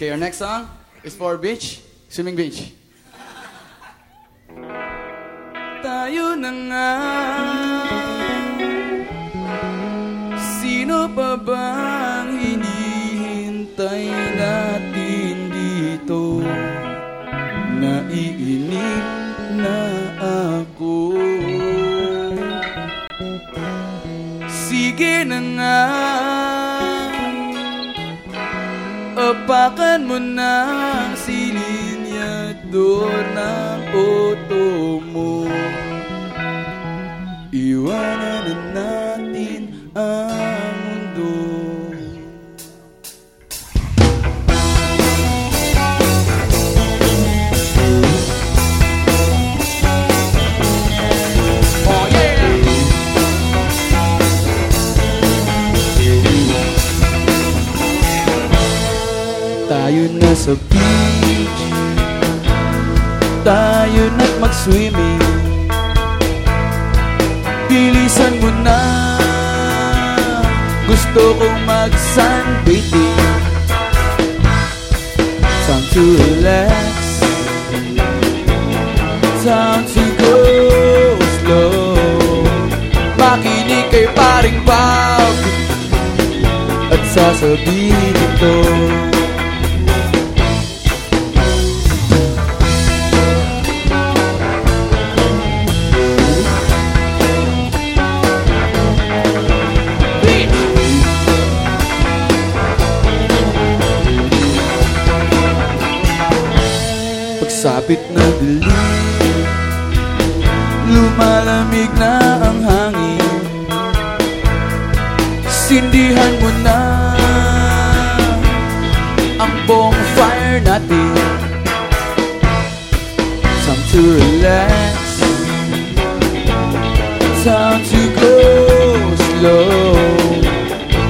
Okay, our next song is for beach, swimming beach. Tayo na nga Sino pa bang hinihintay natin dito? Naiinip na ako Sige na nga Apakan mo na si linyador ng auto Tayo na sa beach. Tayo na't mag-swimming. Bilisan mo na. Gusto kong mag-sunbathing. Time to relax. Time to go slow. Makinig kay paring Bob. At sasabihin ito Lumalamig na ang hangin. Sindihan mo na Ang bonfire natin. Time to relax. Time to go slow.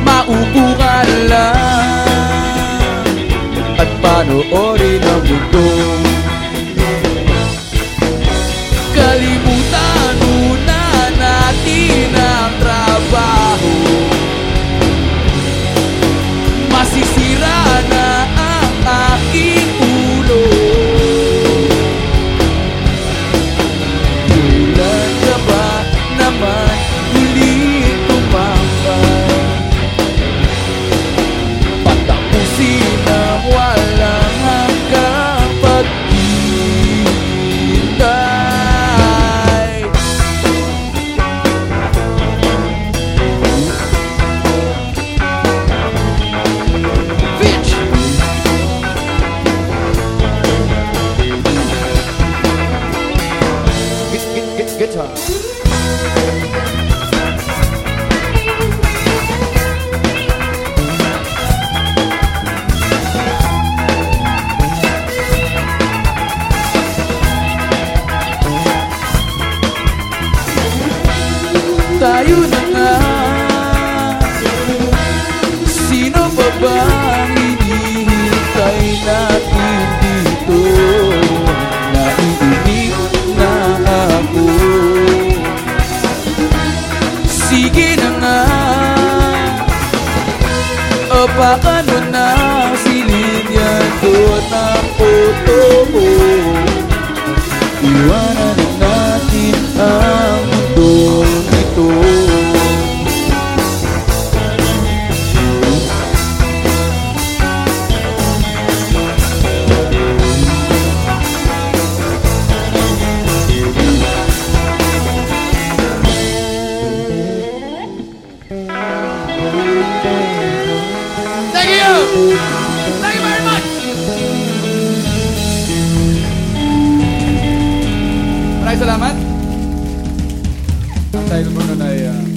Maupo ka lang At panoorin ang mundo Guitar. Tayo na nga Sino pa ba Sige na nga. Apakan mo na si linyado ng auto mo Iwanan Thank you! Very much! Maraming salamat. Ang title mo nun ay uh,